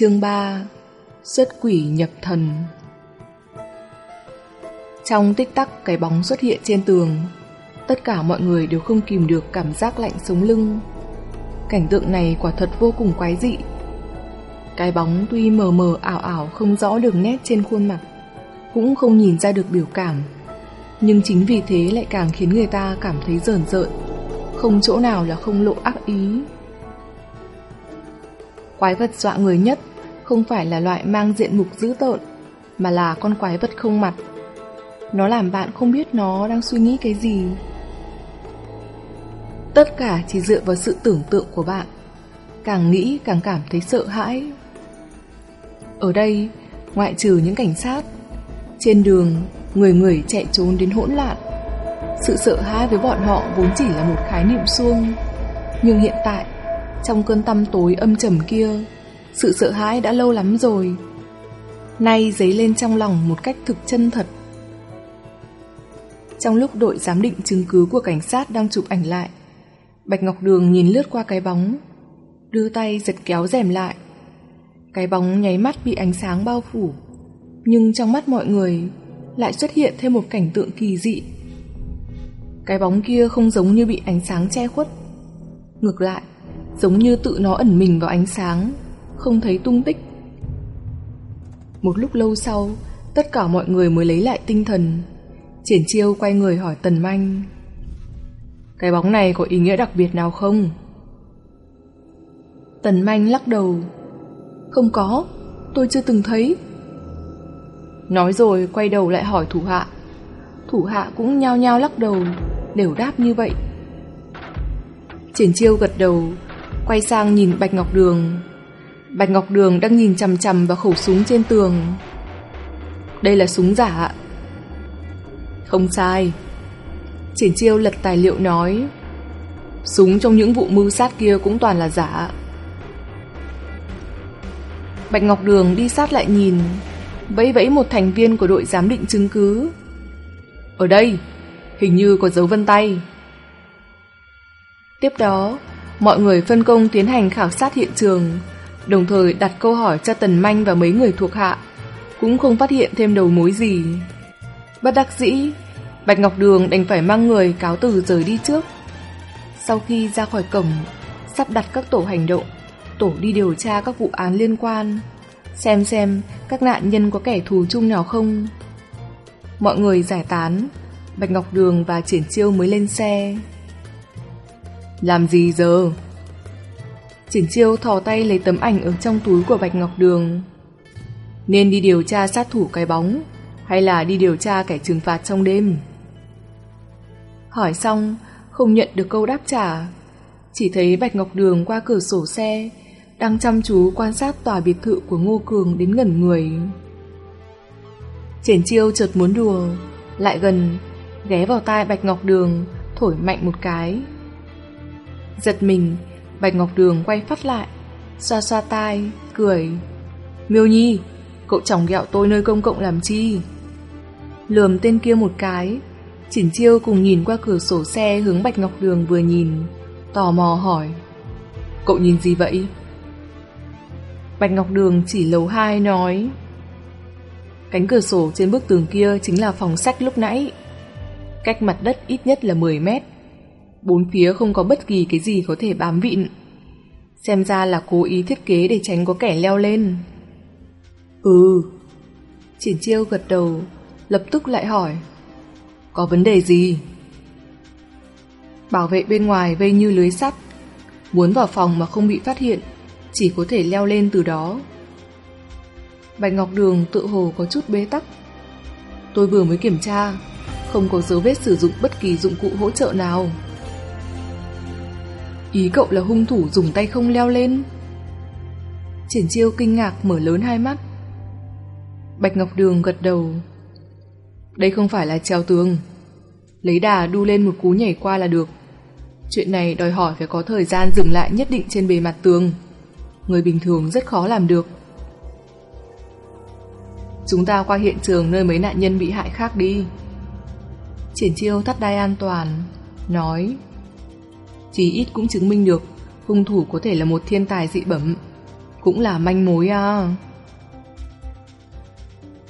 Chương 3 Xuất quỷ nhập thần. Trong tích tắc, cái bóng xuất hiện trên tường, Tất cả mọi người đều không kìm được cảm giác lạnh sống lưng. Cảnh tượng này quả thật vô cùng quái dị. Cái bóng tuy mờ mờ ảo ảo không rõ đường nét trên khuôn mặt, Cũng không nhìn ra được biểu cảm, Nhưng chính vì thế lại càng khiến người ta cảm thấy rờn rợn, Không chỗ nào là không lộ ác ý. Quái vật dọa người nhất không phải là loại mang diện mục dữ tợn, mà là con quái vật không mặt. Nó làm bạn không biết nó đang suy nghĩ cái gì. Tất cả chỉ dựa vào sự tưởng tượng của bạn. Càng nghĩ càng cảm thấy sợ hãi. Ở đây, ngoại trừ những cảnh sát, trên đường, người người chạy trốn đến hỗn loạn. Sự sợ hãi với bọn họ vốn chỉ là một khái niệm suông. Nhưng hiện tại, trong cơn tăm tối âm trầm kia, sự sợ hãi đã lâu lắm rồi. Nay dấy lên trong lòng một cách thực chân thật. Trong lúc đội giám định chứng cứ của cảnh sát đang chụp ảnh lại, Bạch Ngọc Đường nhìn lướt qua cái bóng, đưa tay giật kéo rèm lại. Cái bóng nháy mắt bị ánh sáng bao phủ, nhưng trong mắt mọi người lại xuất hiện thêm một cảnh tượng kỳ dị. Cái bóng kia không giống như bị ánh sáng che khuất. Ngược lại, giống như tự nó ẩn mình vào ánh sáng, không thấy tung tích. Một lúc lâu sau, tất cả mọi người mới lấy lại tinh thần. Triển chiêu quay người hỏi Tần Manh. Cái bóng này có ý nghĩa đặc biệt nào không? Tần Manh lắc đầu. Không có, tôi chưa từng thấy. Nói rồi quay đầu lại hỏi thủ hạ. Thủ hạ cũng nhao nhao lắc đầu, đều đáp như vậy. Triển chiêu gật đầu, quay sang nhìn Bạch Ngọc Đường. Bạch Ngọc Đường đang nhìn chằm chằm vào khẩu súng trên tường. Đây là súng giả. Không sai. Triển chiêu lật tài liệu nói. Súng trong những vụ mưu sát kia cũng toàn là giả. Bạch Ngọc Đường đi sát lại nhìn, vẫy vẫy một thành viên của đội giám định chứng cứ. Ở đây, hình như có dấu vân tay. Tiếp đó, mọi người phân công tiến hành khảo sát hiện trường, đồng thời đặt câu hỏi cho Tần Manh và mấy người thuộc hạ, cũng không phát hiện thêm đầu mối gì. Bất đắc dĩ, Bạch Ngọc Đường đành phải mang người cáo từ rời đi trước. Sau khi ra khỏi cổng, sắp đặt các tổ hành động, tổ đi điều tra các vụ án liên quan, xem xem các nạn nhân có kẻ thù chung nào không. Mọi người giải tán, Bạch Ngọc Đường và Triển Chiêu mới lên xe. Làm gì giờ? Triển chiêu thò tay lấy tấm ảnh ở trong túi của Bạch Ngọc Đường. Nên đi điều tra sát thủ cái bóng, hay là đi điều tra kẻ trừng phạt trong đêm? Hỏi xong, không nhận được câu đáp trả. Chỉ thấy Bạch Ngọc Đường qua cửa sổ xe, đang chăm chú quan sát tòa biệt thự của Ngô Cường đến ngẩn người. Triển chiêu chợt muốn đùa, lại gần, ghé vào tai Bạch Ngọc Đường, thổi mạnh một cái. Giật mình, Bạch Ngọc Đường quay phát lại, xoa xoa tai, cười. Miêu Nhi, cậu chồng ghẹo tôi nơi công cộng làm chi? Lườm tên kia một cái, Chỉnh Chiêu cùng nhìn qua cửa sổ xe hướng Bạch Ngọc Đường vừa nhìn, tò mò hỏi. Cậu nhìn gì vậy? Bạch Ngọc Đường chỉ lầu hai nói. Cánh cửa sổ trên bức tường kia chính là phòng sách lúc nãy. Cách mặt đất ít nhất là 10 mét. Bốn phía không có bất kỳ cái gì có thể bám vịn. Xem ra là cố ý thiết kế để tránh có kẻ leo lên. Ừ. Triển chiêu gật đầu, lập tức lại hỏi. Có vấn đề gì? Bảo vệ bên ngoài vây như lưới sắt. Muốn vào phòng mà không bị phát hiện, chỉ có thể leo lên từ đó. Bạch Ngọc Đường tự hồ có chút bế tắc. Tôi vừa mới kiểm tra, không có dấu vết sử dụng bất kỳ dụng cụ hỗ trợ nào. Ý cậu là hung thủ dùng tay không leo lên. Triển chiêu kinh ngạc mở lớn hai mắt. Bạch Ngọc Đường gật đầu. Đây không phải là treo tường. Lấy đà đu lên một cú nhảy qua là được. Chuyện này đòi hỏi phải có thời gian dừng lại nhất định trên bề mặt tường. Người bình thường rất khó làm được. Chúng ta qua hiện trường nơi mấy nạn nhân bị hại khác đi. Triển chiêu thắt đai an toàn, Nói chỉ ít cũng chứng minh được hung thủ có thể là một thiên tài dị bẩm. Cũng là manh mối à.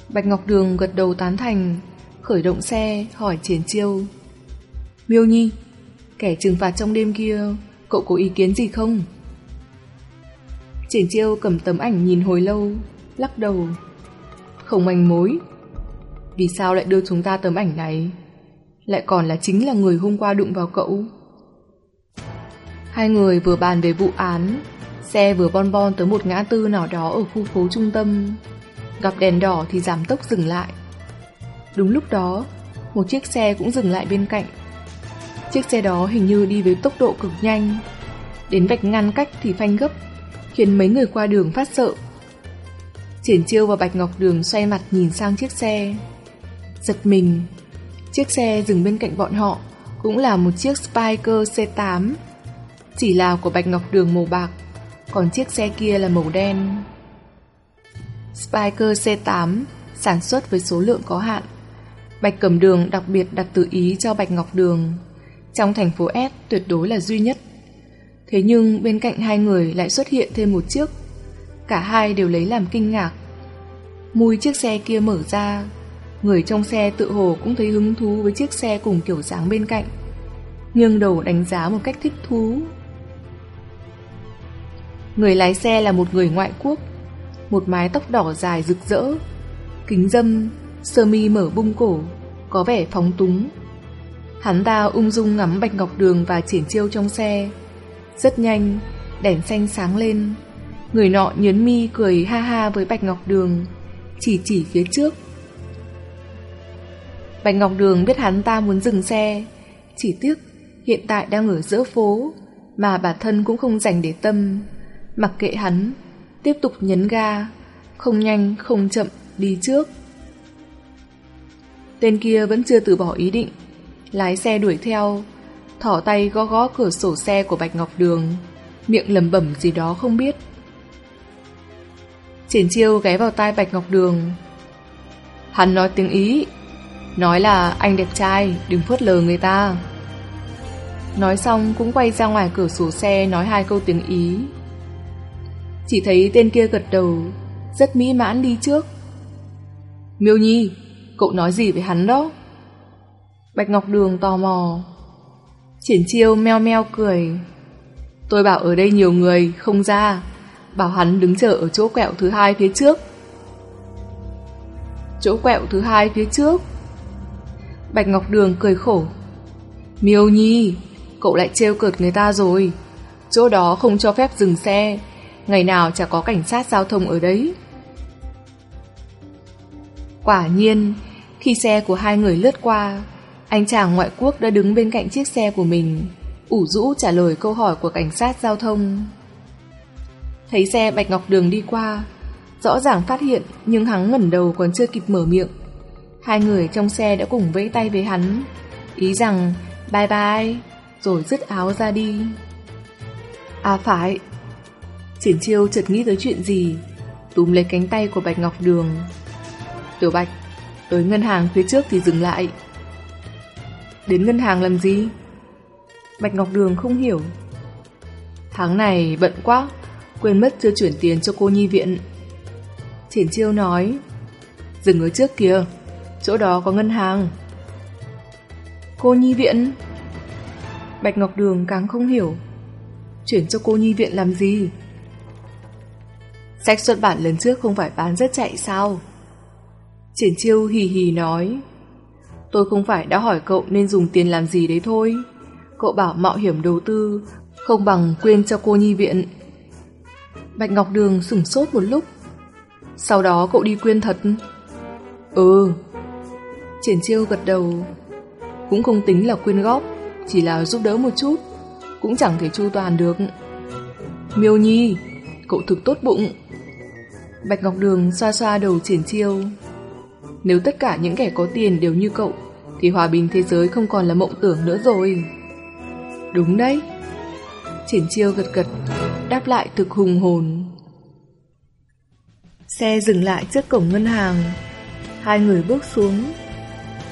Bạch Ngọc Đường gật đầu tán thành, khởi động xe, hỏi Triển Chiêu. Miêu Nhi, kẻ trừng phạt trong đêm kia, cậu có ý kiến gì không? Triển Chiêu cầm tấm ảnh nhìn hồi lâu, lắc đầu. Không manh mối. Vì sao lại đưa chúng ta tấm ảnh này? Lại còn là chính là người hôm qua đụng vào cậu. Hai người vừa bàn về vụ án, xe vừa bon bon tới một ngã tư nào đó ở khu phố trung tâm. Gặp đèn đỏ thì giảm tốc dừng lại. Đúng lúc đó, một chiếc xe cũng dừng lại bên cạnh. Chiếc xe đó hình như đi với tốc độ cực nhanh. Đến vạch ngăn cách thì phanh gấp, khiến mấy người qua đường phát sợ. Triển Chiêu và Bạch Ngọc Đường xoay mặt nhìn sang chiếc xe. Giật mình, chiếc xe dừng bên cạnh bọn họ cũng là một chiếc Spiker C8. Chỉ là của Bạch Ngọc Đường màu bạc, còn chiếc xe kia là màu đen. Spiker C8 sản xuất với số lượng có hạn. Bạch Cẩm Đường đặc biệt đặt tự ý cho Bạch Ngọc Đường. Trong thành phố S tuyệt đối là duy nhất. Thế nhưng bên cạnh hai người lại xuất hiện thêm một chiếc. Cả hai đều lấy làm kinh ngạc. Mùi chiếc xe kia mở ra. Người trong xe tự hồ cũng thấy hứng thú với chiếc xe cùng kiểu dáng bên cạnh. Nghiêng đầu đánh giá một cách thích thú. Người lái xe là một người ngoại quốc. Một mái tóc đỏ dài rực rỡ. Kính dâm, sơ mi mở bung cổ, có vẻ phóng túng. Hắn ta ung dung ngắm Bạch Ngọc Đường và triển chiêu trong xe. Rất nhanh, đèn xanh sáng lên. Người nọ nhớn mi cười ha ha với Bạch Ngọc Đường, chỉ chỉ phía trước. Bạch Ngọc Đường biết hắn ta muốn dừng xe, chỉ tiếc hiện tại đang ở giữa phố, mà bản thân cũng không dành để tâm. Mặc kệ hắn, tiếp tục nhấn ga, không nhanh không chậm đi trước. Tên kia vẫn chưa từ bỏ ý định, lái xe đuổi theo, thỏ tay gõ gõ cửa sổ xe của Bạch Ngọc Đường, miệng lầm bẩm gì đó không biết. Triển chiêu ghé vào tai Bạch Ngọc Đường. Hắn nói tiếng Ý, nói là anh đẹp trai, đừng phớt lờ người ta. Nói xong cũng quay ra ngoài cửa sổ xe nói hai câu tiếng Ý. Chỉ thấy tên kia gật đầu, rất mỹ mãn đi trước. Miêu Nhi, cậu nói gì với hắn đó? Bạch Ngọc Đường tò mò. Triển chiêu meo meo cười. Tôi bảo ở đây nhiều người, không ra. Bảo hắn đứng chờ ở chỗ quẹo thứ hai phía trước. Chỗ quẹo thứ hai phía trước. Bạch Ngọc Đường cười khổ. Miêu Nhi, cậu lại trêu cợt người ta rồi. Chỗ đó không cho phép dừng xe. Ngày nào chả có cảnh sát giao thông ở đấy. Quả nhiên, khi xe của hai người lướt qua, anh chàng ngoại quốc đã đứng bên cạnh chiếc xe của mình, ủ rũ trả lời câu hỏi của cảnh sát giao thông. Thấy xe Bạch Ngọc Đường đi qua, rõ ràng phát hiện nhưng hắn ngẩn đầu còn chưa kịp mở miệng. Hai người trong xe đã cùng vẫy tay với hắn, ý rằng bye bye, rồi dứt áo ra đi. À phải, Triển chiêu chợt nghĩ tới chuyện gì, túm lấy cánh tay của Bạch Ngọc Đường. Tiểu Bạch, tới ngân hàng phía trước thì dừng lại. Đến ngân hàng làm gì? Bạch Ngọc Đường không hiểu. Tháng này bận quá, quên mất chưa chuyển tiền cho cô nhi viện. Triển chiêu nói, dừng ở trước kia, chỗ đó có ngân hàng. Cô nhi viện? Bạch Ngọc Đường càng không hiểu. Chuyển cho cô nhi viện làm gì? Sách xuất bản lần trước không phải bán rất chạy sao? Triển chiêu hì hì nói, Tôi không phải đã hỏi cậu nên dùng tiền làm gì đấy thôi. Cậu bảo mạo hiểm đầu tư, Không bằng quên cho cô nhi viện. Bạch Ngọc Đường sửng sốt một lúc. Sau đó cậu đi quyên thật. Ừ. Triển chiêu gật đầu. Cũng không tính là quyên góp, Chỉ là giúp đỡ một chút, Cũng chẳng thể chu toàn được. Miêu Nhi, Cậu thực tốt bụng. Bạch Ngọc Đường xoa xoa đầu triển chiêu. Nếu tất cả những kẻ có tiền đều như cậu, Thì hòa bình thế giới không còn là mộng tưởng nữa rồi. Đúng đấy. Triển chiêu gật gật, Đáp lại thực hùng hồn. Xe dừng lại trước cổng ngân hàng. Hai người bước xuống.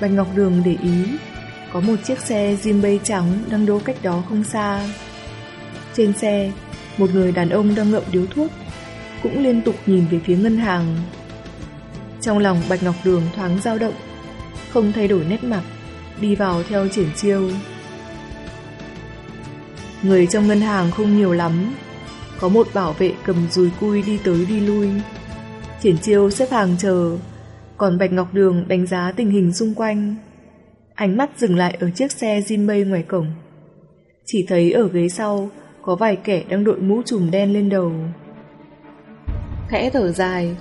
Bạch Ngọc Đường để ý, Có một chiếc xe Jinbei trắng đang đỗ cách đó không xa. Trên xe, Một người đàn ông đang ngậm điếu thuốc cũng liên tục nhìn về phía ngân hàng. Trong lòng Bạch Ngọc Đường thoáng dao động, không thay đổi nét mặt, đi vào theo triển chiêu. Người trong ngân hàng không nhiều lắm, có một bảo vệ cầm dùi cui đi tới đi lui. Triển chiêu xếp hàng chờ, còn Bạch Ngọc Đường đánh giá tình hình xung quanh. Ánh mắt dừng lại ở chiếc xe Jinmei ngoài cổng. Chỉ thấy ở ghế sau có vài kẻ đang đội mũ trùm đen lên đầu. Khẽ thở dài,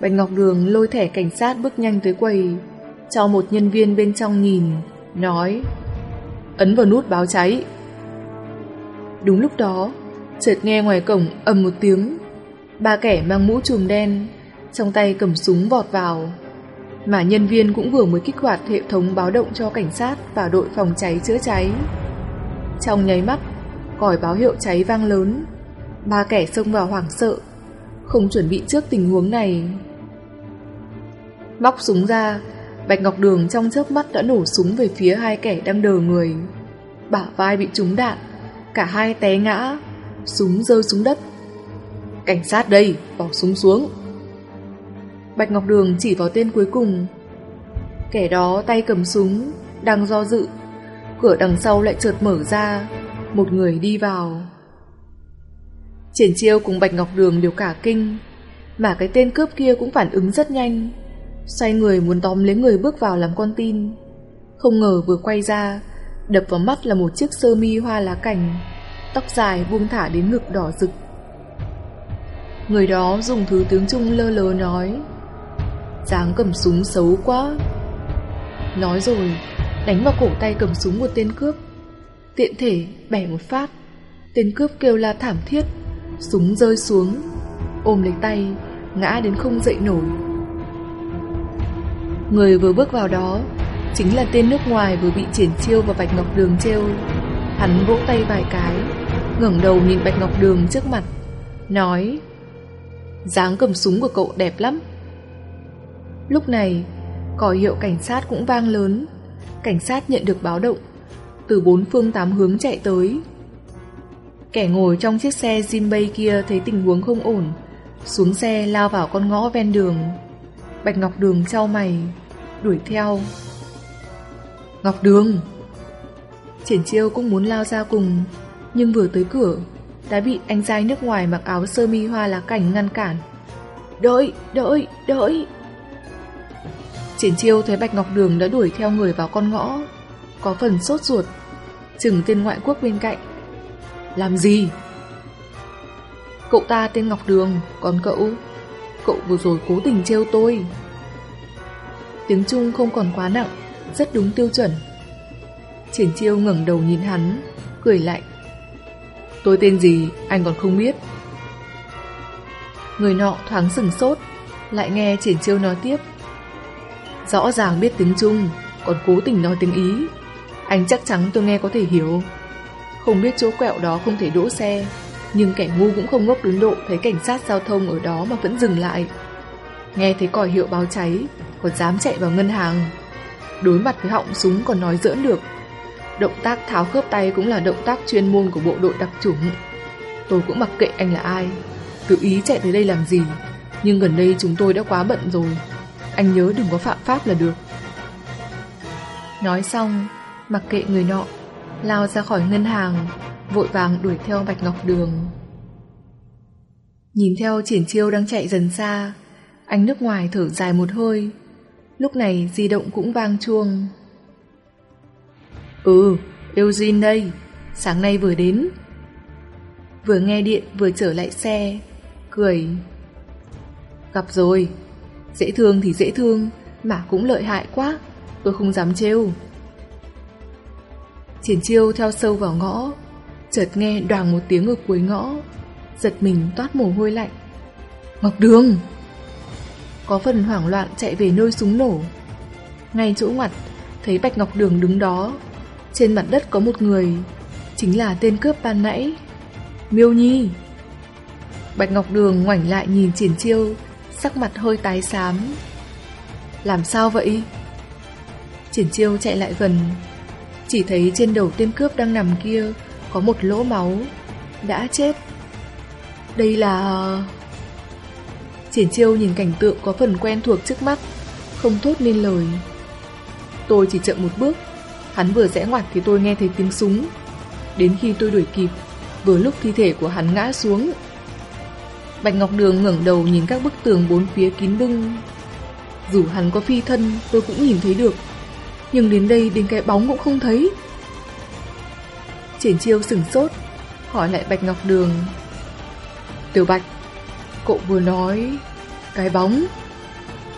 Bạch Ngọc Đường lôi thẻ cảnh sát bước nhanh tới quầy, cho một nhân viên bên trong nhìn, nói Ấn vào nút báo cháy. Đúng lúc đó, chợt nghe ngoài cổng ầm một tiếng, ba kẻ mang mũ trùm đen, trong tay cầm súng vọt vào. Mà nhân viên cũng vừa mới kích hoạt hệ thống báo động cho cảnh sát và đội phòng cháy chữa cháy. Trong nháy mắt, còi báo hiệu cháy vang lớn, ba kẻ xông vào hoảng sợ, không chuẩn bị trước tình huống này. Móc súng ra, Bạch Ngọc Đường trong chớp mắt đã nổ súng về phía hai kẻ đang đờ người. Bả vai bị trúng đạn, cả hai té ngã, súng rơi xuống đất. Cảnh sát đây, bỏ súng xuống. Bạch Ngọc Đường chỉ vào tên cuối cùng. Kẻ đó tay cầm súng, đang do dự. Cửa đằng sau lại chợt mở ra, một người đi vào. Triển chiêu cùng Bạch Ngọc Đường đều cả kinh, mà cái tên cướp kia cũng phản ứng rất nhanh. Xoay người muốn tóm lấy người bước vào làm con tin. Không ngờ vừa quay ra, đập vào mắt là một chiếc sơ mi hoa lá cành, tóc dài buông thả đến ngực đỏ rực. Người đó dùng thứ tiếng Trung lơ lớ nói dáng cầm súng xấu quá Nói rồi Đánh vào cổ tay cầm súng một tên cướp Tiện thể bẻ một phát Tên cướp kêu la thảm thiết Súng rơi xuống. Ôm lấy tay, Ngã đến không dậy nổi. Người vừa bước vào đó Chính là tên nước ngoài vừa bị triển chiêu và Bạch Ngọc Đường trêu. Hắn vỗ tay vài cái, ngẩng đầu nhìn Bạch Ngọc Đường trước mặt, Nói, dáng cầm súng của cậu đẹp lắm. Lúc này Còi hiệu cảnh sát cũng vang lớn. Cảnh sát nhận được báo động, Từ bốn phương tám hướng chạy tới. Kẻ ngồi trong chiếc xe Zimbay kia thấy tình huống không ổn Xuống xe lao vào con ngõ ven đường. Bạch Ngọc Đường trao mày Đuổi theo. Ngọc Đường. Triển chiêu cũng muốn lao ra cùng Nhưng vừa tới cửa Đã bị anh trai nước ngoài mặc áo sơ mi hoa lá cảnh ngăn cản. Đợi, đợi, đợi. Triển chiêu thấy Bạch Ngọc Đường đã đuổi theo người vào con ngõ Có phần sốt ruột Chừng tên ngoại quốc bên cạnh. Làm gì? Cậu ta tên Ngọc Đường Còn cậu. Cậu vừa rồi cố tình trêu tôi. Tiếng Trung không còn quá nặng, Rất đúng tiêu chuẩn. Triển chiêu ngẩng đầu nhìn hắn, Cười lạnh. Tôi tên gì, anh còn không biết. Người nọ thoáng sừng sốt, Lại nghe triển chiêu nói tiếp. Rõ ràng biết tiếng Trung, Còn cố tình nói tiếng Ý. Anh chắc chắn tôi nghe có thể hiểu. Không biết chỗ quẹo đó không thể đỗ xe, Nhưng kẻ ngu cũng không ngốc đến độ Thấy cảnh sát giao thông ở đó mà vẫn dừng lại. Nghe thấy còi hiệu báo cháy, Còn dám chạy vào ngân hàng. Đối mặt với họng súng còn nói giỡn được. Động tác tháo khớp tay cũng là động tác chuyên môn của bộ đội đặc chủng. Tôi cũng mặc kệ anh là ai Tự ý chạy tới đây làm gì. Nhưng gần đây chúng tôi đã quá bận rồi, anh nhớ đừng có phạm pháp là được. Nói xong, Mặc kệ người nọ Lao ra khỏi ngân hàng Vội vàng đuổi theo Bạch Ngọc Đường. Nhìn theo triển chiêu đang chạy dần xa Anh nước ngoài thở dài một hơi. Lúc này di động cũng vang chuông. Ừ Eugene đây Sáng nay vừa đến. Vừa nghe điện vừa trở lại xe Cười. Gặp rồi Dễ thương thì dễ thương, mà cũng lợi hại quá, tôi không dám trêu. Triển chiêu theo sâu vào ngõ, chợt nghe đoàn một tiếng ở cuối ngõ, giật mình toát mồ hôi lạnh. Ngọc Đường! Có phần hoảng loạn chạy về nơi súng nổ. Ngay chỗ ngoặt thấy Bạch Ngọc Đường đứng đó. Trên mặt đất có một người, chính là tên cướp ban nãy. Miêu Nhi! Bạch Ngọc Đường ngoảnh lại nhìn triển chiêu, sắc mặt hơi tái xám. Làm sao vậy? Triển chiêu chạy lại gần, chỉ thấy trên đầu tên cướp đang nằm kia có một lỗ máu, đã chết. Đây là... Triển chiêu nhìn cảnh tượng có phần quen thuộc trước mắt, không thốt nên lời. Tôi chỉ chậm một bước, hắn vừa rẽ ngoặt thì tôi nghe thấy tiếng súng. Đến khi tôi đuổi kịp, vừa lúc thi thể của hắn ngã xuống. Bạch Ngọc Đường ngẩng đầu nhìn các bức tường bốn phía kín bưng. Dù hắn có phi thân, tôi cũng nhìn thấy được. Nhưng đến đây đến cái bóng cũng không thấy. Triển chiêu sửng sốt, hỏi lại Bạch Ngọc Đường. Tiểu Bạch, cậu vừa nói cái bóng.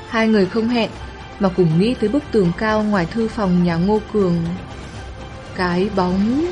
Hai người không hẹn mà cùng nghĩ tới bức tường cao ngoài thư phòng nhà Ngô Cường. Cái bóng...